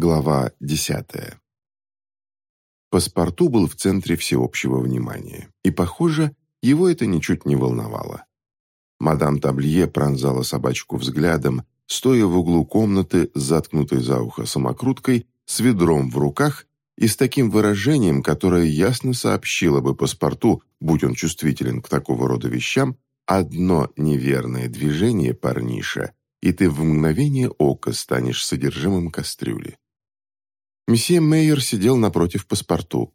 Глава десятая. Паспорту был в центре всеобщего внимания, и, похоже, его это ничуть не волновало. Мадам Таблие пронзала собачку взглядом, стоя в углу комнаты с заткнутой за ухо самокруткой, с ведром в руках и с таким выражением, которое ясно сообщило бы паспорту, будь он чувствителен к такого рода вещам, одно неверное движение парниша, и ты в мгновение ока станешь содержимым кастрюли. Месье Мейер сидел напротив паспорту.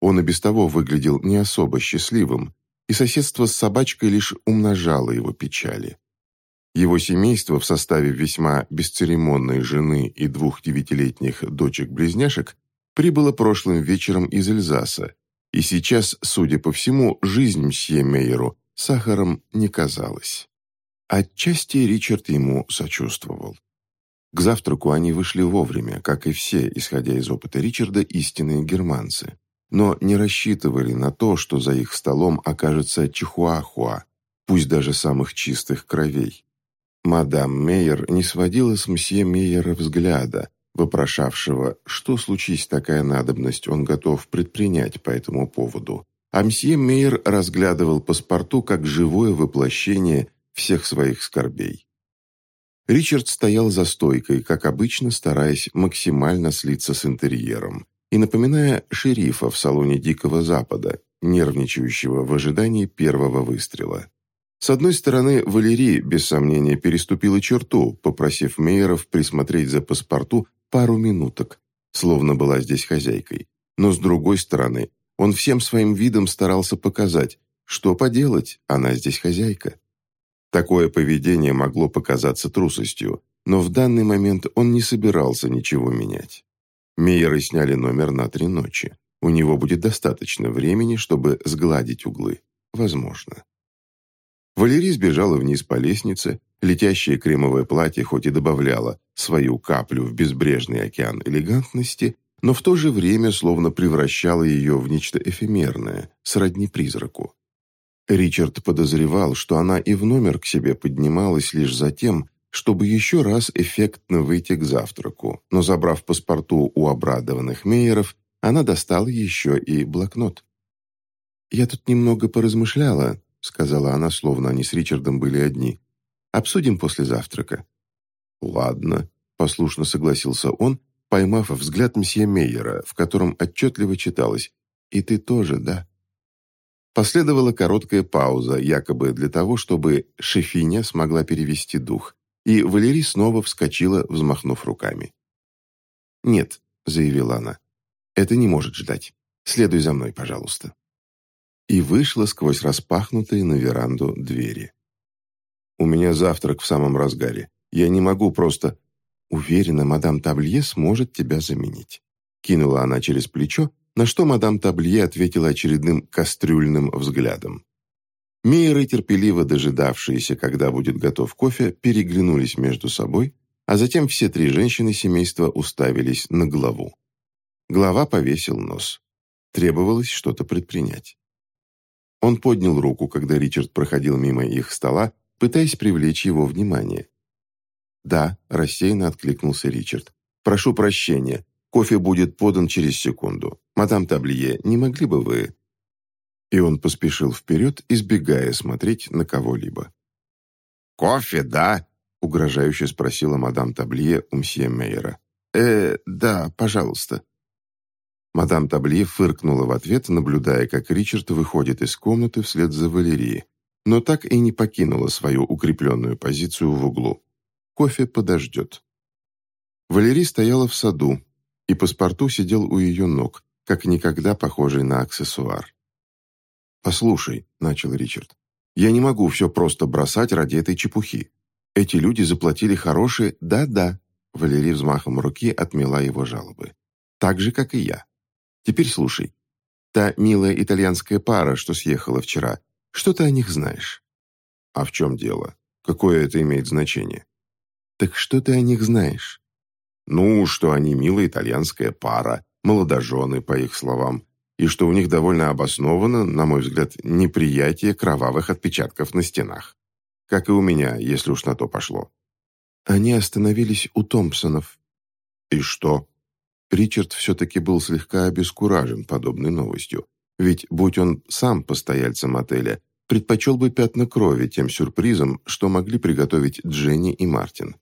Он и без того выглядел не особо счастливым, и соседство с собачкой лишь умножало его печали. Его семейство в составе весьма бесцеремонной жены и двух девятилетних дочек-близняшек прибыло прошлым вечером из Эльзаса, и сейчас, судя по всему, жизнь мсье Мейеру сахаром не казалась. Отчасти Ричард ему сочувствовал. К завтраку они вышли вовремя, как и все, исходя из опыта Ричарда, истинные германцы. Но не рассчитывали на то, что за их столом окажется чихуахуа, пусть даже самых чистых кровей. Мадам Мейер не сводила с мсье Мейера взгляда, вопрошавшего, что случись такая надобность он готов предпринять по этому поводу. А мсье Мейер разглядывал паспорту как живое воплощение всех своих скорбей. Ричард стоял за стойкой, как обычно, стараясь максимально слиться с интерьером и напоминая шерифа в салоне Дикого Запада, нервничающего в ожидании первого выстрела. С одной стороны, Валерий, без сомнения, переступила черту, попросив Мейеров присмотреть за паспорту пару минуток, словно была здесь хозяйкой. Но с другой стороны, он всем своим видом старался показать, что поделать, она здесь хозяйка. Такое поведение могло показаться трусостью, но в данный момент он не собирался ничего менять. Мейеры сняли номер на три ночи. У него будет достаточно времени, чтобы сгладить углы. Возможно. Валерий сбежала вниз по лестнице. Летящее кремовое платье хоть и добавляло свою каплю в безбрежный океан элегантности, но в то же время словно превращало ее в нечто эфемерное, сродни призраку. Ричард подозревал, что она и в номер к себе поднималась лишь за тем, чтобы еще раз эффектно выйти к завтраку, но, забрав паспорту у обрадованных мейеров, она достала еще и блокнот. «Я тут немного поразмышляла», — сказала она, словно они с Ричардом были одни. «Обсудим после завтрака». «Ладно», — послушно согласился он, поймав взгляд мсье Мейера, в котором отчетливо читалось «И ты тоже, да?» Последовала короткая пауза, якобы для того, чтобы шефиня смогла перевести дух, и Валерий снова вскочила, взмахнув руками. «Нет», — заявила она, — «это не может ждать. Следуй за мной, пожалуйста». И вышла сквозь распахнутые на веранду двери. «У меня завтрак в самом разгаре. Я не могу просто...» «Уверена, мадам Таблье сможет тебя заменить». Кинула она через плечо на что мадам Таблье ответила очередным кастрюльным взглядом. Мейеры, терпеливо дожидавшиеся, когда будет готов кофе, переглянулись между собой, а затем все три женщины семейства уставились на главу. Глава повесил нос. Требовалось что-то предпринять. Он поднял руку, когда Ричард проходил мимо их стола, пытаясь привлечь его внимание. «Да», – рассеянно откликнулся Ричард. «Прошу прощения. Кофе будет подан через секунду. Мадам Таблие, не могли бы вы...» И он поспешил вперед, избегая смотреть на кого-либо. «Кофе, да?» — угрожающе спросила мадам Таблие у мсье Мейера. «Э, да, пожалуйста». Мадам Таблие фыркнула в ответ, наблюдая, как Ричард выходит из комнаты вслед за Валерией, но так и не покинула свою укрепленную позицию в углу. Кофе подождет. Валерий стояла в саду, и паспорту сидел у ее ног, как никогда похожий на аксессуар. «Послушай», — начал Ричард, — «я не могу все просто бросать ради этой чепухи. Эти люди заплатили хорошие «да-да», — Валерий взмахом руки отмела его жалобы. «Так же, как и я. Теперь слушай. Та милая итальянская пара, что съехала вчера, что ты о них знаешь?» «А в чем дело? Какое это имеет значение?» «Так что ты о них знаешь?» Ну, что они милая итальянская пара, молодожены, по их словам, и что у них довольно обосновано, на мой взгляд, неприятие кровавых отпечатков на стенах. Как и у меня, если уж на то пошло. Они остановились у Томпсонов. И что? Ричард все-таки был слегка обескуражен подобной новостью. Ведь, будь он сам постояльцем отеля, предпочел бы пятна крови тем сюрпризом, что могли приготовить Дженни и Мартин.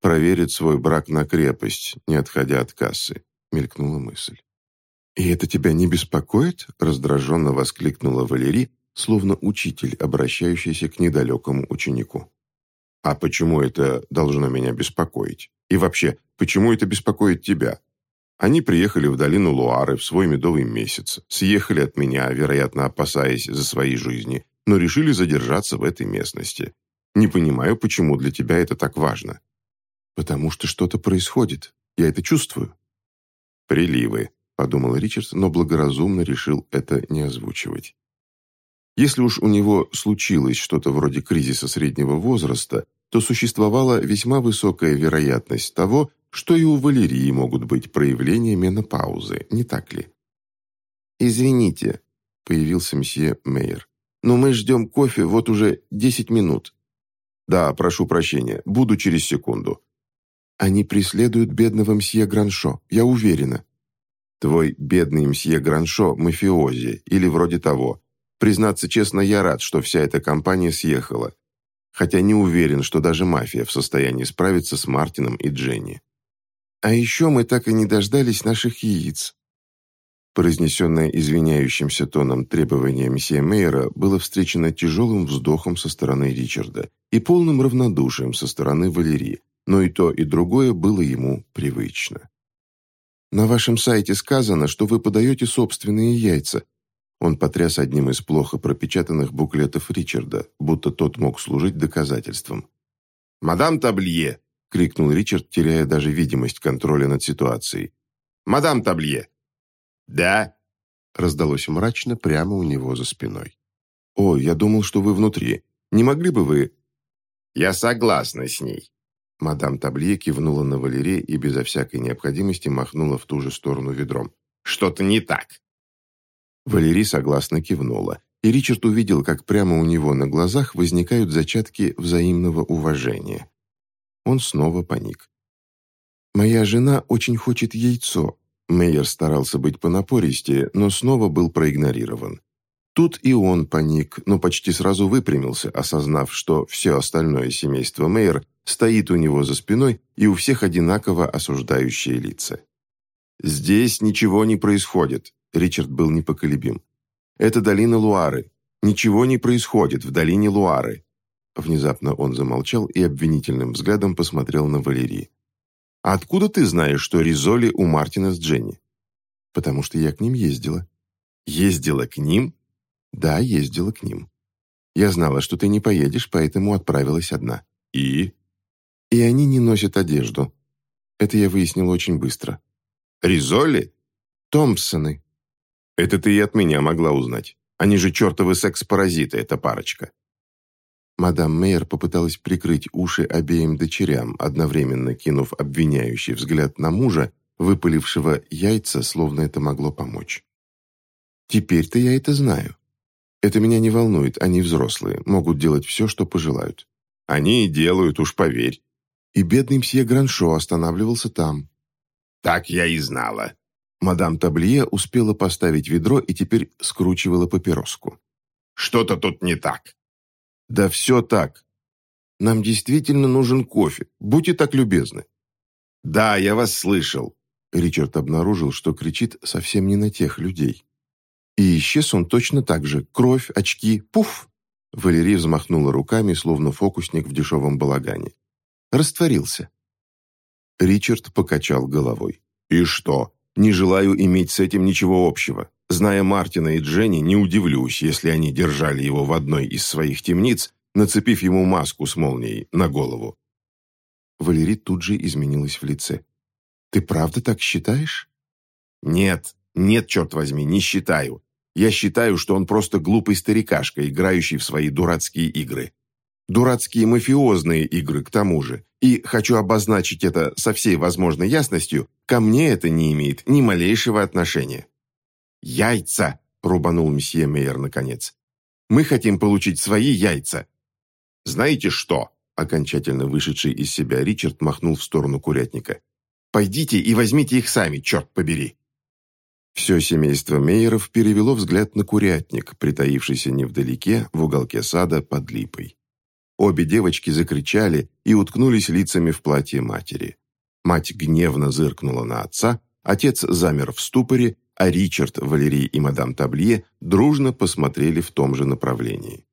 «Проверить свой брак на крепость, не отходя от кассы», — мелькнула мысль. «И это тебя не беспокоит?» — раздраженно воскликнула Валерий, словно учитель, обращающийся к недалекому ученику. «А почему это должно меня беспокоить? И вообще, почему это беспокоит тебя? Они приехали в долину Луары в свой медовый месяц, съехали от меня, вероятно, опасаясь за свои жизни, но решили задержаться в этой местности. Не понимаю, почему для тебя это так важно. Потому что что-то происходит. Я это чувствую. Приливы, подумал Ричард, но благоразумно решил это не озвучивать. Если уж у него случилось что-то вроде кризиса среднего возраста, то существовала весьма высокая вероятность того, что и у Валерии могут быть проявления менопаузы, не так ли? «Извините», — появился мсье Мейер, «но мы ждем кофе вот уже десять минут». «Да, прошу прощения, буду через секунду». «Они преследуют бедного мсье Граншо, я уверена». «Твой бедный мсье Граншо – мафиози, или вроде того. Признаться честно, я рад, что вся эта компания съехала. Хотя не уверен, что даже мафия в состоянии справиться с Мартином и Дженни. А еще мы так и не дождались наших яиц. Произнесенное извиняющимся тоном требование месье Мейера было встречено тяжелым вздохом со стороны Ричарда и полным равнодушием со стороны Валерии, но и то, и другое было ему привычно. «На вашем сайте сказано, что вы подаете собственные яйца». Он потряс одним из плохо пропечатанных буклетов Ричарда, будто тот мог служить доказательством. «Мадам Таблие!» — крикнул Ричард, теряя даже видимость контроля над ситуацией. «Мадам Таблье!» «Да?» — раздалось мрачно прямо у него за спиной. «О, я думал, что вы внутри. Не могли бы вы...» «Я согласна с ней». Мадам Таблье кивнула на Валерия и безо всякой необходимости махнула в ту же сторону ведром. «Что-то не так». Валерий согласно кивнула, и Ричард увидел, как прямо у него на глазах возникают зачатки взаимного уважения. Он снова паник. «Моя жена очень хочет яйцо». Мейер старался быть понапористее, но снова был проигнорирован. Тут и он паник, но почти сразу выпрямился, осознав, что все остальное семейство Мейер стоит у него за спиной и у всех одинаково осуждающие лица. «Здесь ничего не происходит», — Ричард был непоколебим. «Это долина Луары. Ничего не происходит в долине Луары. Внезапно он замолчал и обвинительным взглядом посмотрел на Валерии. «А откуда ты знаешь, что Ризоли у Мартина с Дженни?» «Потому что я к ним ездила». «Ездила к ним?» «Да, ездила к ним. Я знала, что ты не поедешь, поэтому отправилась одна». «И?» «И они не носят одежду. Это я выяснила очень быстро». «Ризоли?» «Томпсоны». «Это ты и от меня могла узнать. Они же чертовы секс-паразиты, эта парочка». Мадам Мейер попыталась прикрыть уши обеим дочерям, одновременно кинув обвиняющий взгляд на мужа, выпалившего яйца, словно это могло помочь. «Теперь-то я это знаю. Это меня не волнует, они взрослые, могут делать все, что пожелают. Они и делают, уж поверь». И бедный мсье Граншо останавливался там. «Так я и знала». Мадам Таблие успела поставить ведро и теперь скручивала папироску. «Что-то тут не так. «Да все так. Нам действительно нужен кофе. Будьте так любезны». «Да, я вас слышал». Ричард обнаружил, что кричит совсем не на тех людей. И исчез он точно так же. Кровь, очки, пуф! Валерия взмахнула руками, словно фокусник в дешевом балагане. Растворился. Ричард покачал головой. «И что? Не желаю иметь с этим ничего общего. Зная Мартина и Дженни, не удивлюсь, если они держали его в одной из своих темниц, нацепив ему маску с молнией на голову. Валерий тут же изменилась в лице. «Ты правда так считаешь?» «Нет, нет, черт возьми, не считаю. Я считаю, что он просто глупый старикашка, играющий в свои дурацкие игры. Дурацкие мафиозные игры, к тому же. И хочу обозначить это со всей возможной ясностью, ко мне это не имеет ни малейшего отношения. «Яйца!» – рубанул месье Мейер наконец. «Мы хотим получить свои яйца!» «Знаете что?» – окончательно вышедший из себя Ричард махнул в сторону курятника. Пойдите и возьмите их сами, черт побери!» Все семейство Мейеров перевело взгляд на курятник, притаившийся невдалеке, в уголке сада под липой. Обе девочки закричали и уткнулись лицами в платье матери. Мать гневно зыркнула на отца, отец замер в ступоре, а Ричард, Валерий и мадам Таблие дружно посмотрели в том же направлении.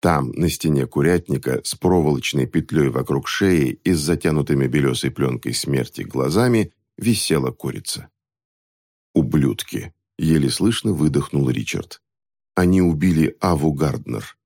Там, на стене курятника, с проволочной петлей вокруг шеи и с затянутыми белесой пленкой смерти глазами, висела курица. «Ублюдки!» — еле слышно выдохнул Ричард. «Они убили Аву Гарднер.